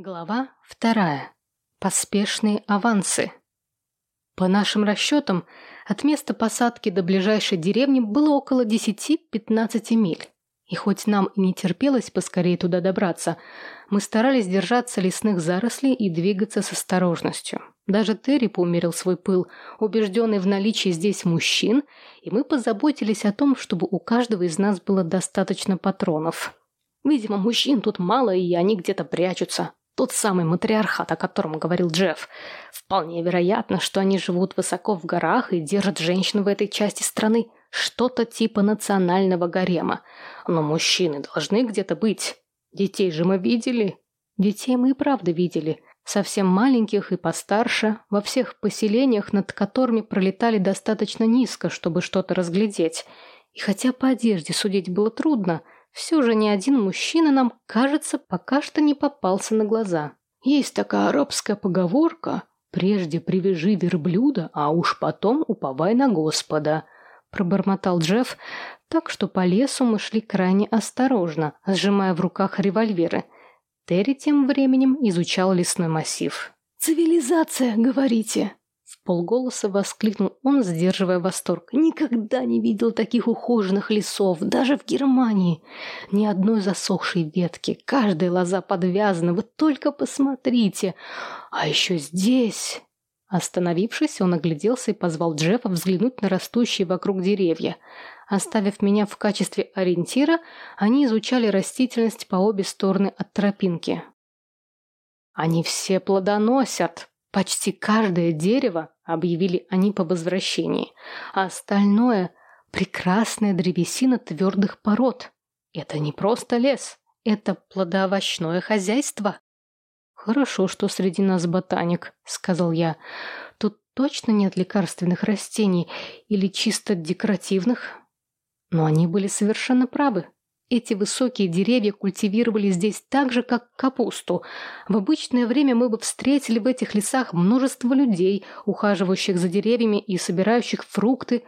Глава вторая. Поспешные авансы. По нашим расчетам, от места посадки до ближайшей деревни было около 10-15 миль. И хоть нам и не терпелось поскорее туда добраться, мы старались держаться лесных зарослей и двигаться с осторожностью. Даже Терри поумерил свой пыл, убежденный в наличии здесь мужчин, и мы позаботились о том, чтобы у каждого из нас было достаточно патронов. Видимо, мужчин тут мало, и они где-то прячутся, тот самый матриархат, о котором говорил Джефф. Вполне вероятно, что они живут высоко в горах и держат женщин в этой части страны. Что-то типа национального гарема. Но мужчины должны где-то быть. Детей же мы видели. Детей мы и правда видели. Совсем маленьких и постарше, во всех поселениях, над которыми пролетали достаточно низко, чтобы что-то разглядеть. И хотя по одежде судить было трудно – все же ни один мужчина нам, кажется, пока что не попался на глаза. Есть такая арабская поговорка «Прежде привяжи верблюда, а уж потом уповай на Господа», пробормотал Джефф, так что по лесу мы шли крайне осторожно, сжимая в руках револьверы. Терри тем временем изучал лесной массив. «Цивилизация, говорите?» Полголоса воскликнул он, сдерживая восторг. «Никогда не видел таких ухоженных лесов, даже в Германии. Ни одной засохшей ветки, каждая лоза подвязана, вы только посмотрите. А еще здесь...» Остановившись, он огляделся и позвал Джеффа взглянуть на растущие вокруг деревья. Оставив меня в качестве ориентира, они изучали растительность по обе стороны от тропинки. «Они все плодоносят», Почти каждое дерево объявили они по возвращении, а остальное – прекрасная древесина твердых пород. Это не просто лес, это плодоовощное хозяйство. «Хорошо, что среди нас ботаник», – сказал я. «Тут точно нет лекарственных растений или чисто декоративных?» Но они были совершенно правы. Эти высокие деревья культивировали здесь так же, как капусту. В обычное время мы бы встретили в этих лесах множество людей, ухаживающих за деревьями и собирающих фрукты.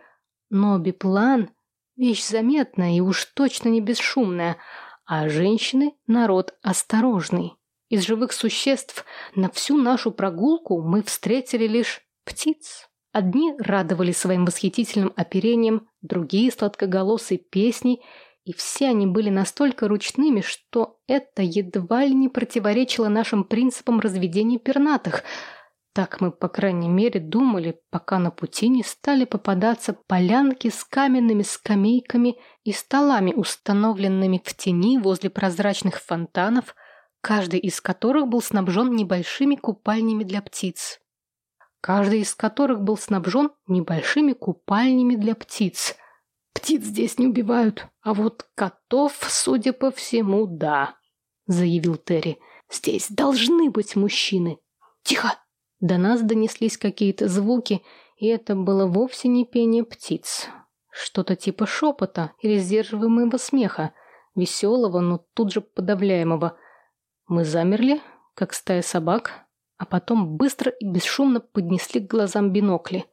Но биплан – вещь заметная и уж точно не бесшумная, а женщины – народ осторожный. Из живых существ на всю нашу прогулку мы встретили лишь птиц. Одни радовали своим восхитительным оперением, другие – сладкоголосой песней – и все они были настолько ручными, что это едва ли не противоречило нашим принципам разведения пернатых. Так мы, по крайней мере, думали, пока на пути не стали попадаться полянки с каменными скамейками и столами, установленными в тени возле прозрачных фонтанов, каждый из которых был снабжен небольшими купальнями для птиц. Каждый из которых был снабжен небольшими купальнями для птиц. Птиц здесь не убивают, а вот котов, судя по всему, да», — заявил Терри. «Здесь должны быть мужчины. Тихо!» До нас донеслись какие-то звуки, и это было вовсе не пение птиц. Что-то типа шепота или сдерживаемого смеха, веселого, но тут же подавляемого. Мы замерли, как стая собак, а потом быстро и бесшумно поднесли к глазам бинокли.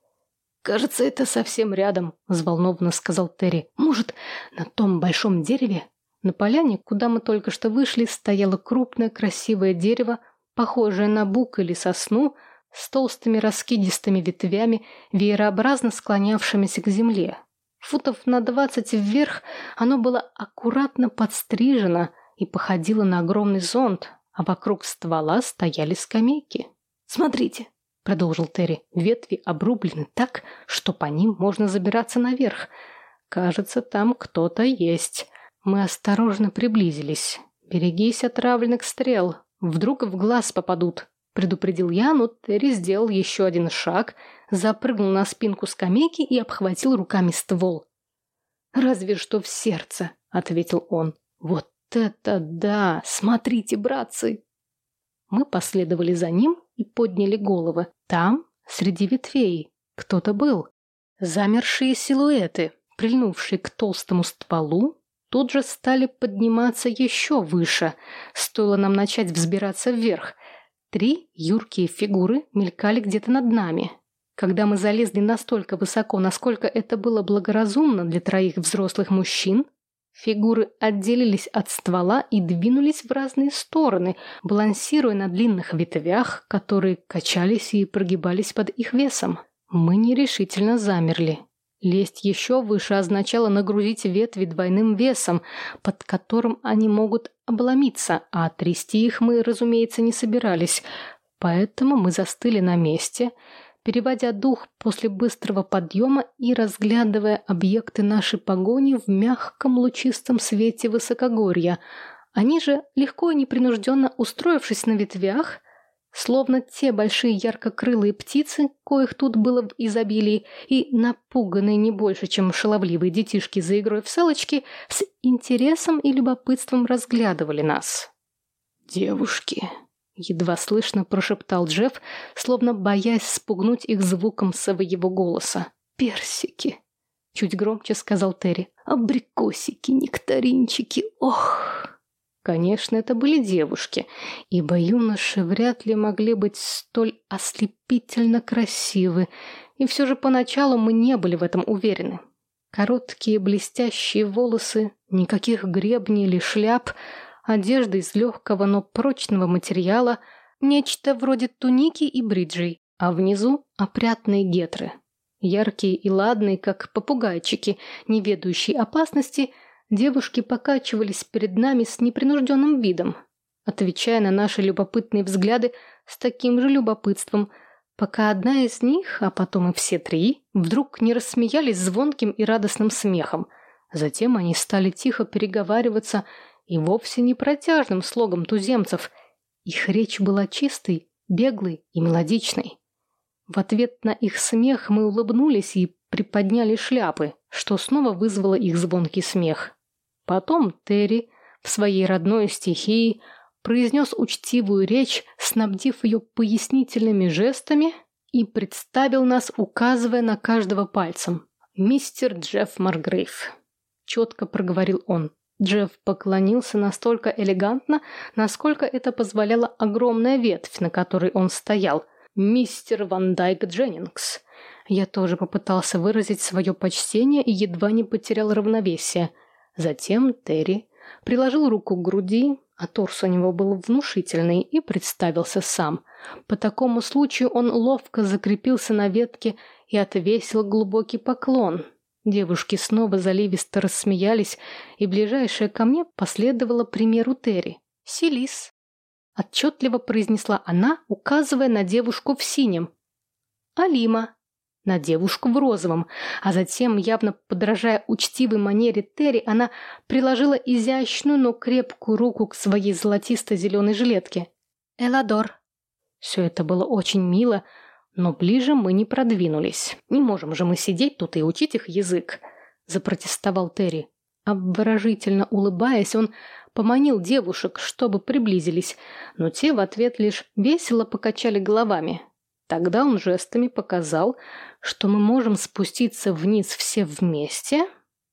«Кажется, это совсем рядом», — взволнованно сказал Терри. «Может, на том большом дереве?» На поляне, куда мы только что вышли, стояло крупное красивое дерево, похожее на бук или сосну, с толстыми раскидистыми ветвями, веерообразно склонявшимися к земле. Футов на двадцать вверх оно было аккуратно подстрижено и походило на огромный зонт, а вокруг ствола стояли скамейки. «Смотрите!» Продолжил Терри. Ветви обрублены так, что по ним можно забираться наверх. Кажется, там кто-то есть. Мы осторожно приблизились. Берегись отравленных стрел. Вдруг в глаз попадут. Предупредил я, но Терри сделал еще один шаг, запрыгнул на спинку скамейки и обхватил руками ствол. «Разве что в сердце», — ответил он. «Вот это да! Смотрите, братцы!» Мы последовали за ним и подняли головы. Там, среди ветвей, кто-то был. Замершие силуэты, прильнувшие к толстому стволу, тут же стали подниматься еще выше. Стоило нам начать взбираться вверх. Три юркие фигуры мелькали где-то над нами. Когда мы залезли настолько высоко, насколько это было благоразумно для троих взрослых мужчин, Фигуры отделились от ствола и двинулись в разные стороны, балансируя на длинных ветвях, которые качались и прогибались под их весом. Мы нерешительно замерли. Лезть еще выше означало нагрузить ветви двойным весом, под которым они могут обломиться, а трясти их мы, разумеется, не собирались. Поэтому мы застыли на месте, переводя дух после быстрого подъема и разглядывая объекты нашей погони в мягком лучистом свете высокогорья. Они же, легко и непринужденно устроившись на ветвях, словно те большие яркокрылые птицы, коих тут было в изобилии, и напуганные не больше, чем шаловливые детишки за игрой в салочки, с интересом и любопытством разглядывали нас. «Девушки», Едва слышно прошептал Джефф, словно боясь спугнуть их звуком своего голоса. «Персики!» Чуть громче сказал Терри. «Абрикосики, нектаринчики, ох!» Конечно, это были девушки, ибо юноши вряд ли могли быть столь ослепительно красивы, и все же поначалу мы не были в этом уверены. Короткие блестящие волосы, никаких гребней или шляп — одежда из легкого, но прочного материала, нечто вроде туники и бриджей, а внизу опрятные гетры. Яркие и ладные, как попугайчики, не ведающие опасности, девушки покачивались перед нами с непринужденным видом, отвечая на наши любопытные взгляды с таким же любопытством, пока одна из них, а потом и все три, вдруг не рассмеялись звонким и радостным смехом. Затем они стали тихо переговариваться и вовсе не протяжным слогом туземцев. Их речь была чистой, беглой и мелодичной. В ответ на их смех мы улыбнулись и приподняли шляпы, что снова вызвало их звонкий смех. Потом Терри в своей родной стихии произнес учтивую речь, снабдив ее пояснительными жестами и представил нас, указывая на каждого пальцем. «Мистер Джефф Маргрейв», — четко проговорил он. Джефф поклонился настолько элегантно, насколько это позволяла огромная ветвь, на которой он стоял. «Мистер Ван Дайк Дженнингс». Я тоже попытался выразить свое почтение и едва не потерял равновесие. Затем Терри приложил руку к груди, а торс у него был внушительный, и представился сам. По такому случаю он ловко закрепился на ветке и отвесил глубокий поклон – Девушки снова заливисто рассмеялись, и ближайшая ко мне последовала примеру Терри. «Селис», — отчетливо произнесла она, указывая на девушку в синем. «Алима», на девушку в розовом, а затем, явно подражая учтивой манере Терри, она приложила изящную, но крепкую руку к своей золотисто-зеленой жилетке. «Эладор». Все это было очень мило, — но ближе мы не продвинулись. Не можем же мы сидеть тут и учить их язык, запротестовал Терри. Обворожительно улыбаясь, он поманил девушек, чтобы приблизились, но те в ответ лишь весело покачали головами. Тогда он жестами показал, что мы можем спуститься вниз все вместе,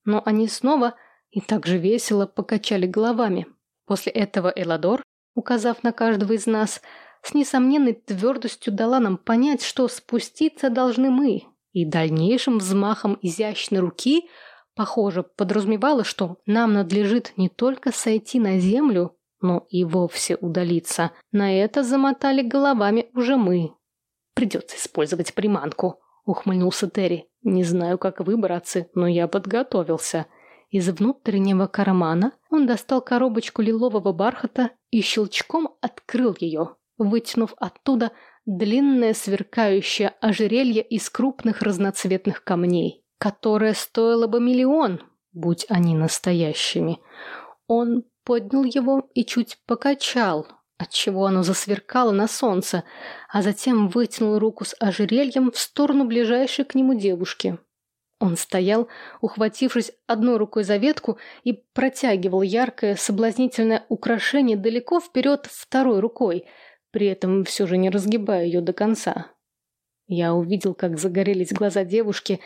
но они снова и так же весело покачали головами. После этого Эладор, указав на каждого из нас, с несомненной твердостью дала нам понять, что спуститься должны мы, и дальнейшим взмахом изящной руки, похоже, подразумевала, что нам надлежит не только сойти на землю, но и вовсе удалиться. На это замотали головами уже мы. «Придется использовать приманку», — ухмыльнулся Терри. «Не знаю, как вы, братцы, но я подготовился». Из внутреннего кармана он достал коробочку лилового бархата и щелчком открыл ее вытянув оттуда длинное сверкающее ожерелье из крупных разноцветных камней, которое стоило бы миллион, будь они настоящими. Он поднял его и чуть покачал, отчего оно засверкало на солнце, а затем вытянул руку с ожерельем в сторону ближайшей к нему девушки. Он стоял, ухватившись одной рукой за ветку и протягивал яркое соблазнительное украшение далеко вперед второй рукой – при этом все же не разгибая ее до конца. Я увидел, как загорелись глаза девушки.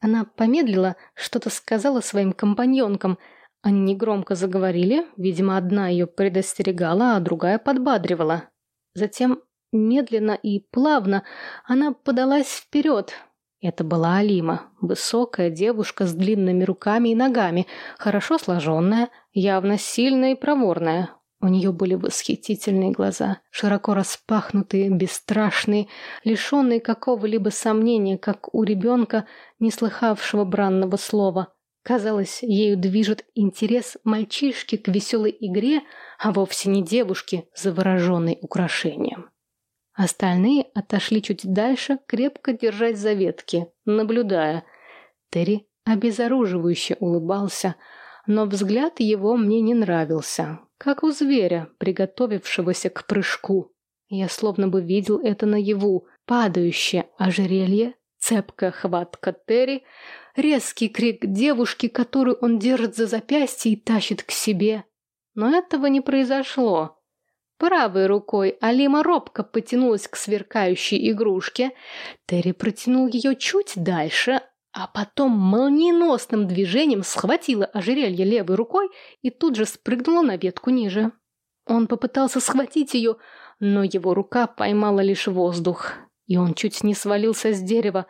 Она помедлила, что-то сказала своим компаньонкам. Они негромко заговорили, видимо, одна ее предостерегала, а другая подбадривала. Затем, медленно и плавно, она подалась вперед, Это была Алима, высокая девушка с длинными руками и ногами, хорошо сложенная, явно сильная и проворная. У нее были восхитительные глаза, широко распахнутые, бесстрашные, лишенные какого-либо сомнения, как у ребенка, не слыхавшего бранного слова. Казалось, ею движет интерес мальчишки к веселой игре, а вовсе не девушки, завороженной украшением. Остальные отошли чуть дальше, крепко держась за ветки, наблюдая. Терри обезоруживающе улыбался, но взгляд его мне не нравился, как у зверя, приготовившегося к прыжку. Я словно бы видел это наяву, падающее ожерелье, цепкая хватка Терри, резкий крик девушки, которую он держит за запястье и тащит к себе. Но этого не произошло. Правой рукой Алима робко потянулась к сверкающей игрушке. Терри протянул ее чуть дальше, а потом молниеносным движением схватила ожерелье левой рукой и тут же спрыгнула на ветку ниже. Он попытался схватить ее, но его рука поймала лишь воздух, и он чуть не свалился с дерева,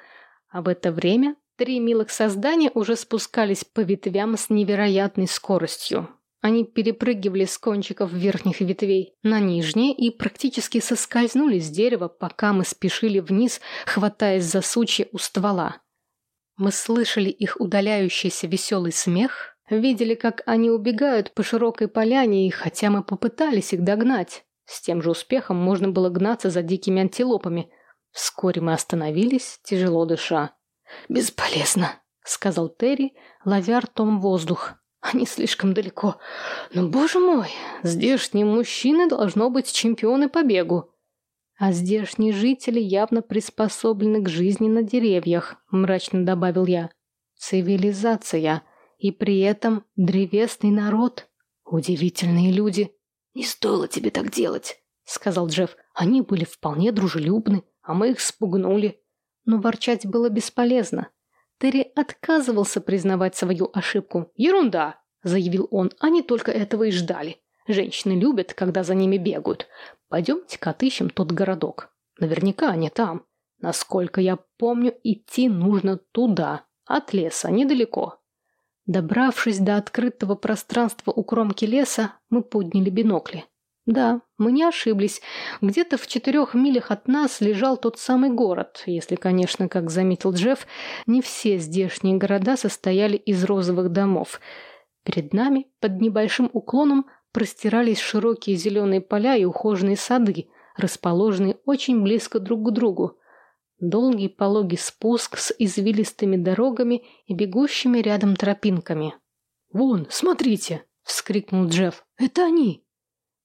а в это время три милых создания уже спускались по ветвям с невероятной скоростью. Они перепрыгивали с кончиков верхних ветвей на нижние и практически соскользнули с дерева, пока мы спешили вниз, хватаясь за сучья у ствола. Мы слышали их удаляющийся веселый смех, видели, как они убегают по широкой поляне, и хотя мы попытались их догнать, с тем же успехом можно было гнаться за дикими антилопами. Вскоре мы остановились, тяжело дыша. «Бесполезно», — сказал Терри, ловя ртом воздух. «Они слишком далеко. Но, боже мой, здешние мужчины должно быть чемпионы по бегу». А здешние жители явно приспособлены к жизни на деревьях, мрачно добавил я. Цивилизация. И при этом древесный народ. Удивительные люди. Не стоило тебе так делать, сказал Джефф. Они были вполне дружелюбны, а мы их спугнули. Но ворчать было бесполезно. Терри отказывался признавать свою ошибку. «Ерунда!» – заявил он. «Они только этого и ждали. Женщины любят, когда за ними бегают. Пойдемте-ка отыщем тот городок. Наверняка они там. Насколько я помню, идти нужно туда, от леса, недалеко. Добравшись до открытого пространства у кромки леса, мы подняли бинокли. Да, мы не ошиблись. Где-то в четырех милях от нас лежал тот самый город, если, конечно, как заметил Джефф, не все здешние города состояли из розовых домов. Перед нами, под небольшим уклоном, простирались широкие зеленые поля и ухоженные сады, расположенные очень близко друг к другу. Долгий пологий спуск с извилистыми дорогами и бегущими рядом тропинками. «Вон, смотрите!» — вскрикнул Джефф. «Это они!»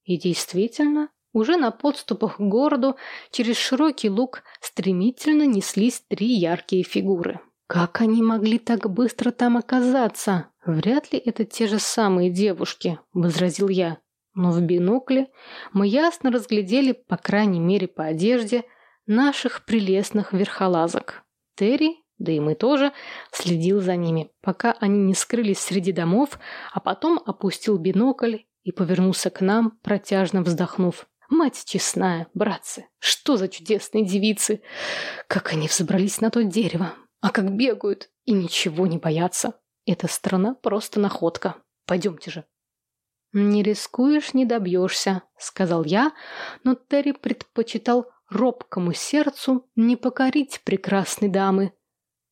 И действительно, уже на подступах к городу через широкий луг стремительно неслись три яркие фигуры. Как они могли так быстро там оказаться? «Вряд ли это те же самые девушки», — возразил я. Но в бинокле мы ясно разглядели, по крайней мере по одежде, наших прелестных верхолазок. Терри, да и мы тоже, следил за ними, пока они не скрылись среди домов, а потом опустил бинокль и повернулся к нам, протяжно вздохнув. «Мать честная, братцы, что за чудесные девицы! Как они взобрались на то дерево! А как бегают и ничего не боятся!» Эта страна просто находка. Пойдемте же. «Не рискуешь, не добьешься», — сказал я, но Терри предпочитал робкому сердцу не покорить прекрасной дамы.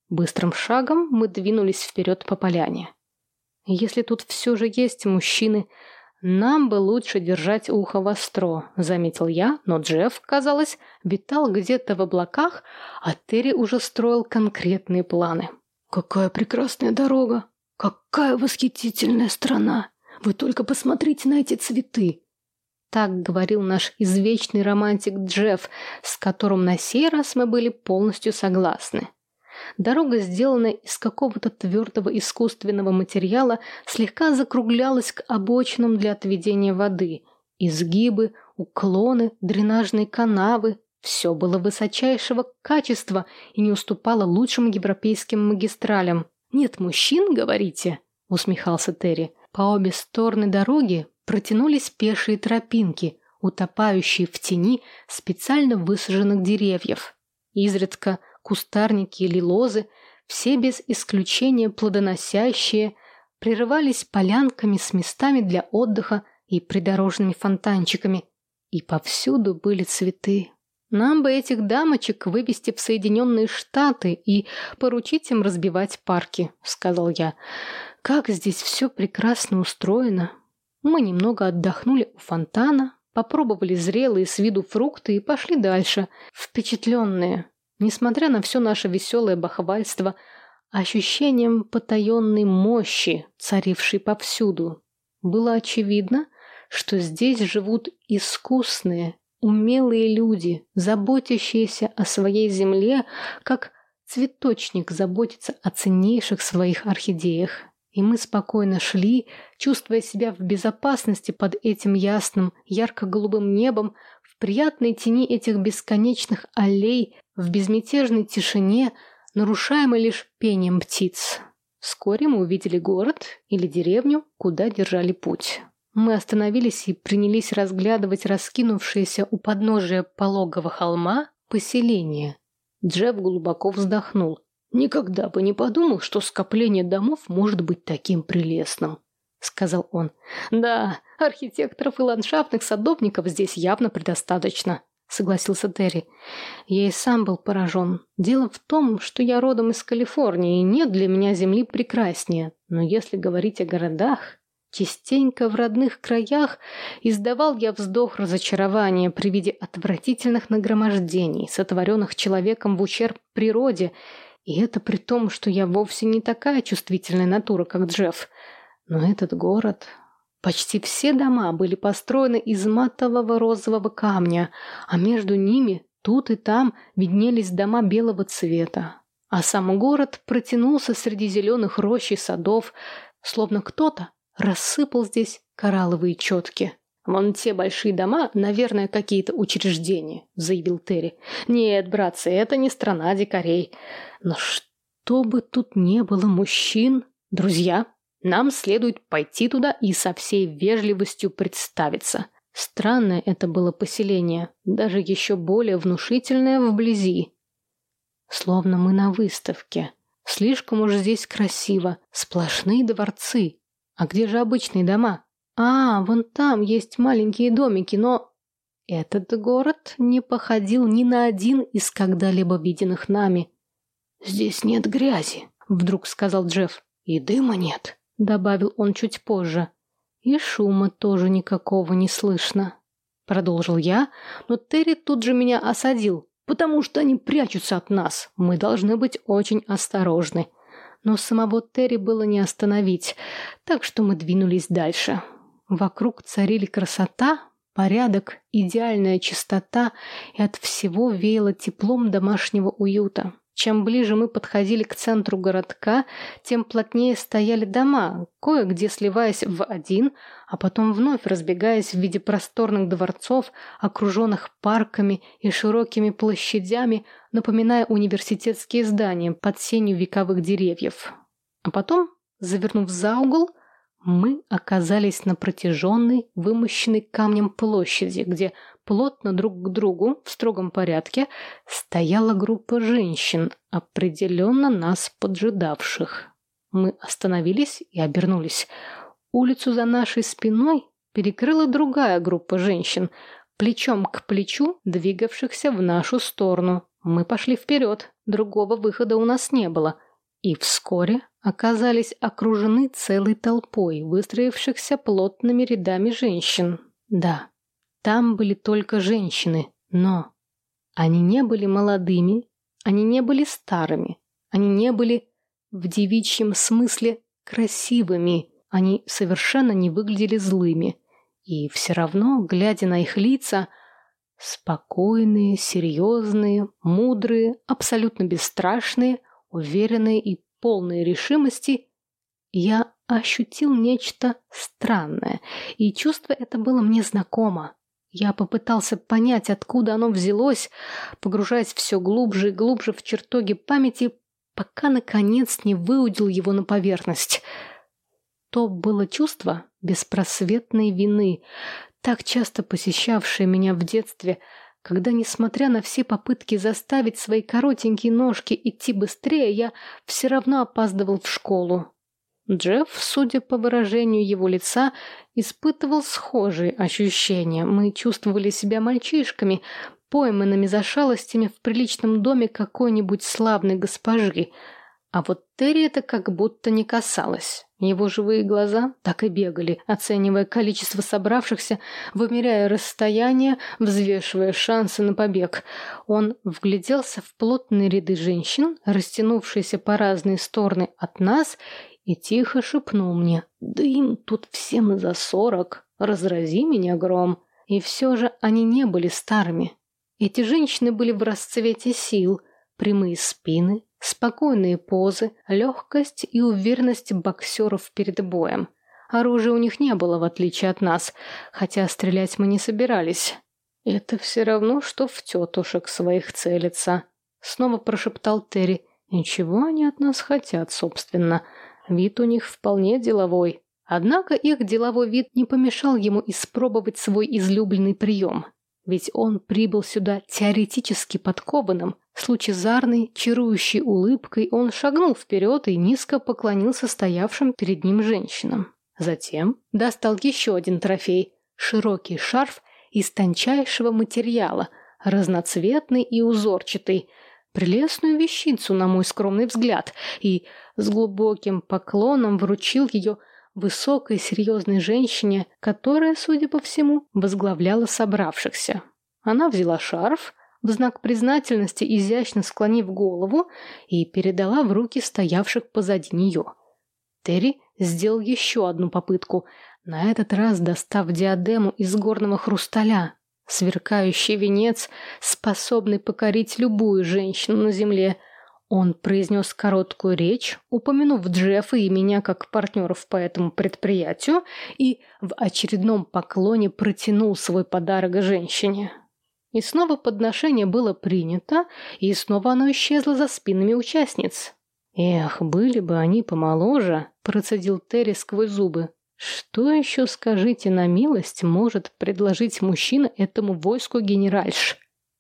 Быстрым шагом мы двинулись вперед по поляне. «Если тут все же есть мужчины, нам бы лучше держать ухо востро», — заметил я, но Джефф, казалось, витал где-то в облаках, а Терри уже строил конкретные планы. «Какая прекрасная дорога! Какая восхитительная страна! Вы только посмотрите на эти цветы!» Так говорил наш извечный романтик Джефф, с которым на сей раз мы были полностью согласны. Дорога, сделанная из какого-то твердого искусственного материала, слегка закруглялась к обочинам для отведения воды. Изгибы, уклоны, дренажные канавы, все было высочайшего качества и не уступало лучшим европейским магистралям. «Нет мужчин, говорите?» – усмехался Терри. По обе стороны дороги протянулись пешие тропинки, утопающие в тени специально высаженных деревьев. Изредка кустарники или лозы, все без исключения плодоносящие, прерывались полянками с местами для отдыха и придорожными фонтанчиками. И повсюду были цветы. Нам бы этих дамочек вывести в Соединенные Штаты и поручить им разбивать парки, сказал я. Как здесь все прекрасно устроено. Мы немного отдохнули у фонтана, попробовали зрелые с виду фрукты и пошли дальше, впечатленные, несмотря на все наше веселое бахвальство, ощущением потаенной мощи, царившей повсюду. Было очевидно, что здесь живут искусные, умелые люди, заботящиеся о своей земле, как цветочник заботится о ценнейших своих орхидеях. И мы спокойно шли, чувствуя себя в безопасности под этим ясным, ярко-голубым небом, приятной тени этих бесконечных аллей, в безмятежной тишине, нарушаемой лишь пением птиц. Вскоре мы увидели город или деревню, куда держали путь. Мы остановились и принялись разглядывать раскинувшееся у подножия пологого холма поселение. Джефф глубоко вздохнул. «Никогда бы не подумал, что скопление домов может быть таким прелестным», — сказал он. «Да, архитекторов и ландшафтных садовников здесь явно предостаточно», — согласился Терри. «Я и сам был поражен. Дело в том, что я родом из Калифорнии, и нет для меня земли прекраснее. Но если говорить о городах, Частенько в родных краях издавал я вздох разочарования при виде отвратительных нагромождений, сотворенных человеком в ущерб природе, и это при том, что я вовсе не такая чувствительная натура, как Джефф. Но этот город... Почти все дома были построены из матового розового камня, а между ними тут и там виднелись дома белого цвета. А сам город протянулся среди зеленых рощ и садов, словно кто-то рассыпал здесь коралловые четки. «Вон те большие дома, наверное, какие-то учреждения», — заявил Терри. «Нет, братцы, это не страна дикарей. Но чтобы тут не было мужчин, друзья, нам следует пойти туда и со всей вежливостью представиться». Странное это было поселение, даже еще более внушительное вблизи. Словно мы на выставке. Слишком уж здесь красиво. Сплошные дворцы, а где же обычные дома? А, вон там есть маленькие домики, но... Этот город не походил ни на один из когда-либо виденных нами. «Здесь нет грязи», — вдруг сказал Джефф. «И дыма нет», — добавил он чуть позже. «И шума тоже никакого не слышно», — продолжил я, но Терри тут же меня осадил, потому что они прячутся от нас. Мы должны быть очень осторожны но самого Терри было не остановить, так что мы двинулись дальше. Вокруг царили красота, порядок, идеальная чистота, и от всего веяло теплом домашнего уюта. Чем ближе мы подходили к центру городка, тем плотнее стояли дома, кое-где сливаясь в один, а потом вновь разбегаясь в виде просторных дворцов, окруженных парками и широкими площадями, напоминая университетские здания под сенью вековых деревьев. А потом, завернув за угол, мы оказались на протяженной, вымощенной камнем площади, где плотно друг к другу, в строгом порядке, стояла группа женщин, определенно нас поджидавших. Мы остановились и обернулись. Улицу за нашей спиной перекрыла другая группа женщин, плечом к плечу, двигавшихся в нашу сторону. Мы пошли вперед, другого выхода у нас не было. И вскоре оказались окружены целой толпой, выстроившихся плотными рядами женщин. Да, там были только женщины, но они не были молодыми, они не были старыми, они не были в девичьем смысле красивыми, они совершенно не выглядели злыми. И все равно, глядя на их лица, спокойные, серьезные, мудрые, абсолютно бесстрашные, уверенные и полные решимости, я ощутил нечто странное, и чувство это было мне знакомо. Я попытался понять, откуда оно взялось, погружаясь все глубже и глубже в чертоги памяти, пока, наконец, не выудил его на поверхность. То было чувство беспросветной вины, так часто посещавшее меня в детстве, когда, несмотря на все попытки заставить свои коротенькие ножки идти быстрее, я все равно опаздывал в школу. Джефф, судя по выражению его лица, испытывал схожие ощущения. Мы чувствовали себя мальчишками, пойманными за шалостями в приличном доме какой-нибудь славной госпожи. А вот Терри это как будто не касалось. Его живые глаза так и бегали, оценивая количество собравшихся, вымеряя расстояние, взвешивая шансы на побег. Он вгляделся в плотные ряды женщин, растянувшиеся по разные стороны от нас, и тихо шепнул мне «Да им тут всем за сорок, разрази меня гром». И все же они не были старыми. Эти женщины были в расцвете сил, прямые спины, спокойные позы, легкость и уверенность боксеров перед боем. Оружия у них не было, в отличие от нас, хотя стрелять мы не собирались. «Это все равно, что в тетушек своих целиться», — снова прошептал Терри. «Ничего они от нас хотят, собственно. Вид у них вполне деловой. Однако их деловой вид не помешал ему испробовать свой излюбленный прием. Ведь он прибыл сюда теоретически подкованным. С лучезарной, чарующей улыбкой он шагнул вперед и низко поклонился стоявшим перед ним женщинам. Затем достал еще один трофей – широкий шарф из тончайшего материала, разноцветный и узорчатый – прелестную вещицу, на мой скромный взгляд, и с глубоким поклоном вручил ее высокой серьезной женщине, которая, судя по всему, возглавляла собравшихся. Она взяла шарф, в знак признательности изящно склонив голову, и передала в руки стоявших позади нее. Терри сделал еще одну попытку, на этот раз достав диадему из горного хрусталя, Сверкающий венец, способный покорить любую женщину на земле. Он произнес короткую речь, упомянув Джеффа и меня как партнеров по этому предприятию, и в очередном поклоне протянул свой подарок женщине. И снова подношение было принято, и снова оно исчезло за спинами участниц. «Эх, были бы они помоложе», – процедил Терри сквозь зубы. Что еще, скажите на милость, может предложить мужчина этому войску генеральш?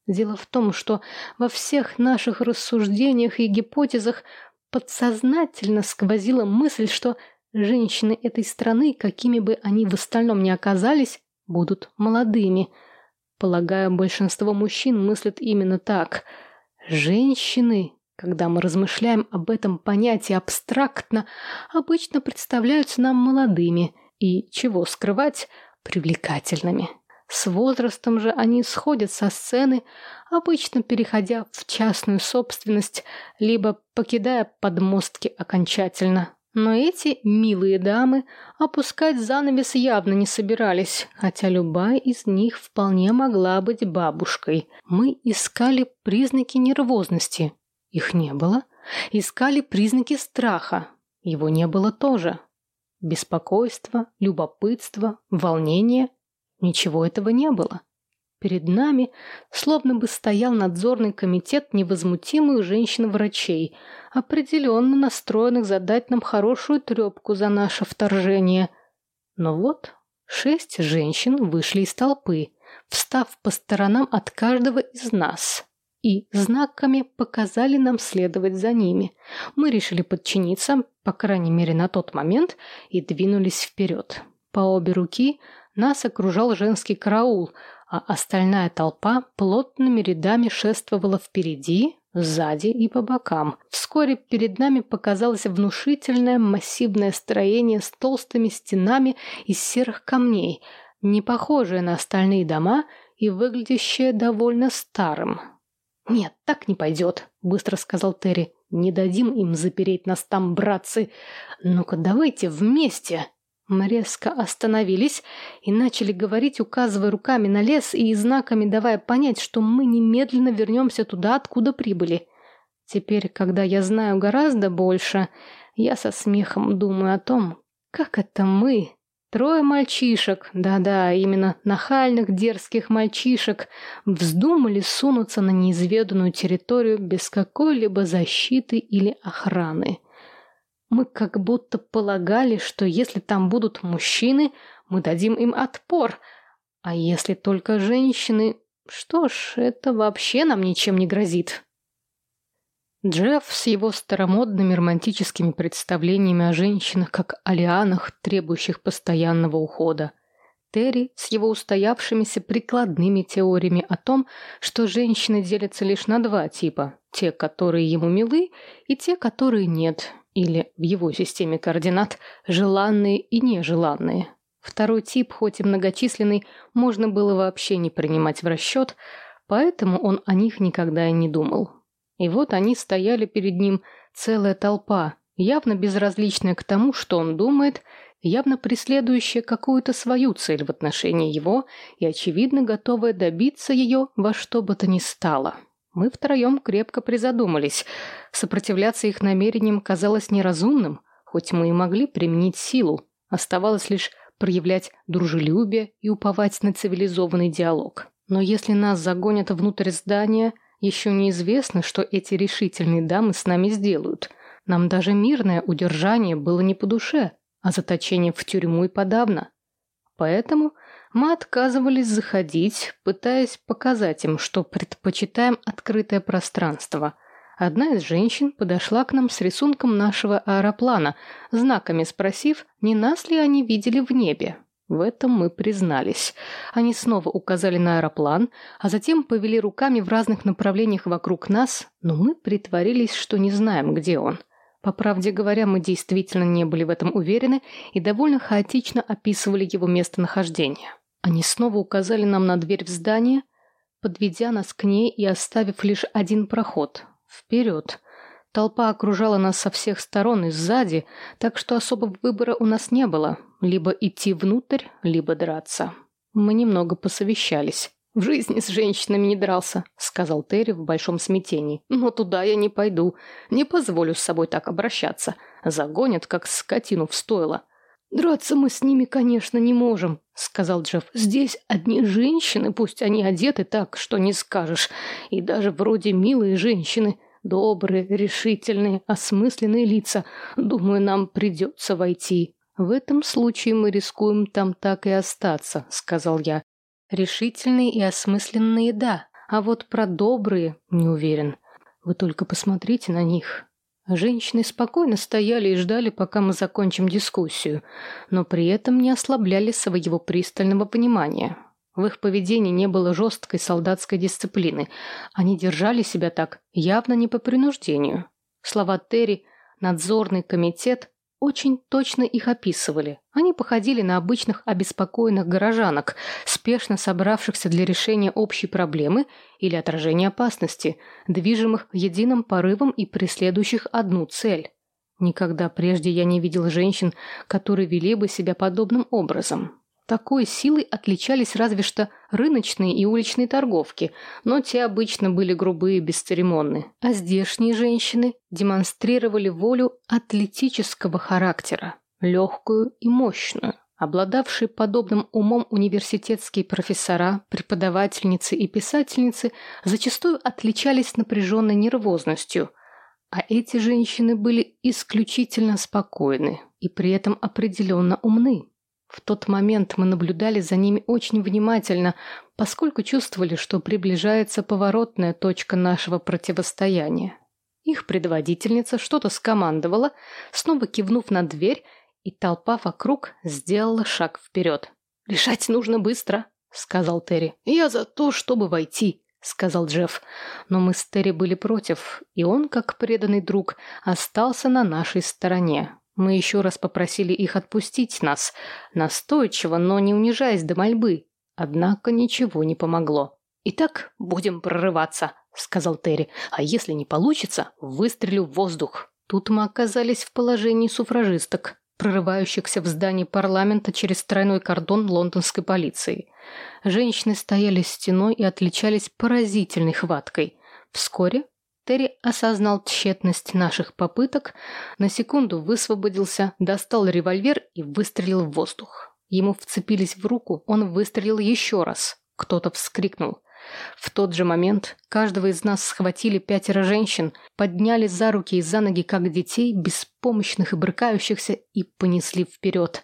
Дело в том, что во всех наших рассуждениях и гипотезах подсознательно сквозила мысль, что женщины этой страны, какими бы они в остальном ни оказались, будут молодыми. Полагаю, большинство мужчин мыслят именно так. Женщины когда мы размышляем об этом понятии абстрактно, обычно представляются нам молодыми и, чего скрывать, привлекательными. С возрастом же они сходят со сцены, обычно переходя в частную собственность, либо покидая подмостки окончательно. Но эти милые дамы опускать занавес явно не собирались, хотя любая из них вполне могла быть бабушкой. Мы искали признаки нервозности, их не было. Искали признаки страха. Его не было тоже. Беспокойство, любопытство, волнение. Ничего этого не было. Перед нами словно бы стоял надзорный комитет невозмутимых женщин-врачей, определенно настроенных задать нам хорошую трепку за наше вторжение. Но вот шесть женщин вышли из толпы, встав по сторонам от каждого из нас и знаками показали нам следовать за ними. Мы решили подчиниться, по крайней мере на тот момент, и двинулись вперед. По обе руки нас окружал женский караул, а остальная толпа плотными рядами шествовала впереди, сзади и по бокам. Вскоре перед нами показалось внушительное массивное строение с толстыми стенами из серых камней, не похожее на остальные дома и выглядящее довольно старым. «Нет, так не пойдет», — быстро сказал Терри. «Не дадим им запереть нас там, братцы. Ну-ка, давайте вместе». Мы резко остановились и начали говорить, указывая руками на лес и знаками давая понять, что мы немедленно вернемся туда, откуда прибыли. Теперь, когда я знаю гораздо больше, я со смехом думаю о том, как это мы, Трое мальчишек, да-да, именно нахальных дерзких мальчишек, вздумали сунуться на неизведанную территорию без какой-либо защиты или охраны. Мы как будто полагали, что если там будут мужчины, мы дадим им отпор, а если только женщины, Что ж, это вообще нам ничем не грозит. Джефф с его старомодными романтическими представлениями о женщинах как о лианах, требующих постоянного ухода. Терри с его устоявшимися прикладными теориями о том, что женщины делятся лишь на два типа – те, которые ему милы, и те, которые нет, или в его системе координат – желанные и нежеланные. Второй тип, хоть и многочисленный, можно было вообще не принимать в расчет, поэтому он о них никогда и не думал. И вот они стояли перед ним, целая толпа, явно безразличная к тому, что он думает, явно преследующая какую-то свою цель в отношении его и, очевидно, готовая добиться ее во что бы то ни стало. Мы втроем крепко призадумались. Сопротивляться их намерениям казалось неразумным, хоть мы и могли применить силу. Оставалось лишь проявлять дружелюбие и уповать на цивилизованный диалог. Но если нас загонят внутрь здания – еще неизвестно, что эти решительные дамы с нами сделают. Нам даже мирное удержание было не по душе, а заточение в тюрьму и подавно. Поэтому мы отказывались заходить, пытаясь показать им, что предпочитаем открытое пространство. Одна из женщин подошла к нам с рисунком нашего аэроплана, знаками спросив, не нас ли они видели в небе. В этом мы признались. Они снова указали на аэроплан, а затем повели руками в разных направлениях вокруг нас, но мы притворились, что не знаем, где он. По правде говоря, мы действительно не были в этом уверены и довольно хаотично описывали его местонахождение. Они снова указали нам на дверь в здание, подведя нас к ней и оставив лишь один проход – вперед – Толпа окружала нас со всех сторон и сзади, так что особого выбора у нас не было. Либо идти внутрь, либо драться. Мы немного посовещались. «В жизни с женщинами не дрался», — сказал Терри в большом смятении. «Но туда я не пойду. Не позволю с собой так обращаться. Загонят, как скотину в стойло». «Драться мы с ними, конечно, не можем», — сказал Джефф. «Здесь одни женщины, пусть они одеты так, что не скажешь. И даже вроде милые женщины. Добрые, решительные, осмысленные лица. Думаю, нам придется войти. В этом случае мы рискуем там так и остаться, сказал я. Решительные и осмысленные – да, а вот про добрые – не уверен. Вы только посмотрите на них. Женщины спокойно стояли и ждали, пока мы закончим дискуссию, но при этом не ослабляли своего пристального внимания. В их поведении не было жесткой солдатской дисциплины. Они держали себя так, явно не по принуждению. Слова Терри «надзорный комитет» очень точно их описывали. Они походили на обычных обеспокоенных горожанок, спешно собравшихся для решения общей проблемы или отражения опасности, движимых единым порывом и преследующих одну цель. Никогда прежде я не видел женщин, которые вели бы себя подобным образом. Такой силой отличались разве что рыночные и уличные торговки, но те обычно были грубые и бесцеремонны. А здешние женщины демонстрировали волю атлетического характера, легкую и мощную. Обладавшие подобным умом университетские профессора, преподавательницы и писательницы зачастую отличались напряженной нервозностью, а эти женщины были исключительно спокойны и при этом определенно умны. В тот момент мы наблюдали за ними очень внимательно, поскольку чувствовали, что приближается поворотная точка нашего противостояния. Их предводительница что-то скомандовала, снова кивнув на дверь, и толпа вокруг сделала шаг вперед. «Решать нужно быстро», — сказал Терри. «Я за то, чтобы войти», — сказал Джефф. Но мы с Терри были против, и он, как преданный друг, остался на нашей стороне. Мы еще раз попросили их отпустить нас, настойчиво, но не унижаясь до мольбы. Однако ничего не помогло. «Итак, будем прорываться», — сказал Терри. «А если не получится, выстрелю в воздух». Тут мы оказались в положении суфражисток, прорывающихся в здание парламента через тройной кордон лондонской полиции. Женщины стояли стеной и отличались поразительной хваткой. Вскоре Терри осознал тщетность наших попыток, на секунду высвободился, достал револьвер и выстрелил в воздух. Ему вцепились в руку, он выстрелил еще раз. Кто-то вскрикнул. В тот же момент каждого из нас схватили пятеро женщин, подняли за руки и за ноги, как детей, беспомощных и брыкающихся, и понесли вперед.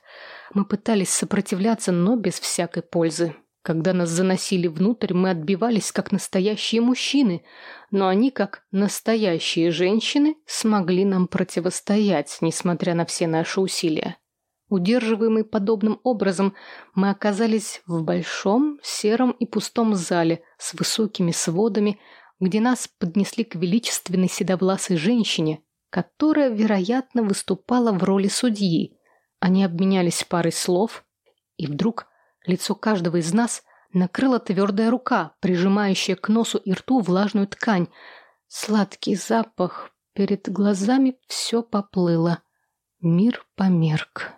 Мы пытались сопротивляться, но без всякой пользы. Когда нас заносили внутрь, мы отбивались как настоящие мужчины, но они, как настоящие женщины, смогли нам противостоять, несмотря на все наши усилия. Удерживаемый подобным образом, мы оказались в большом, сером и пустом зале с высокими сводами, где нас поднесли к величественной седовласой женщине, которая, вероятно, выступала в роли судьи. Они обменялись парой слов, и вдруг Лицо каждого из нас накрыла твердая рука, прижимающая к носу и рту влажную ткань. Сладкий запах. Перед глазами все поплыло. Мир померк.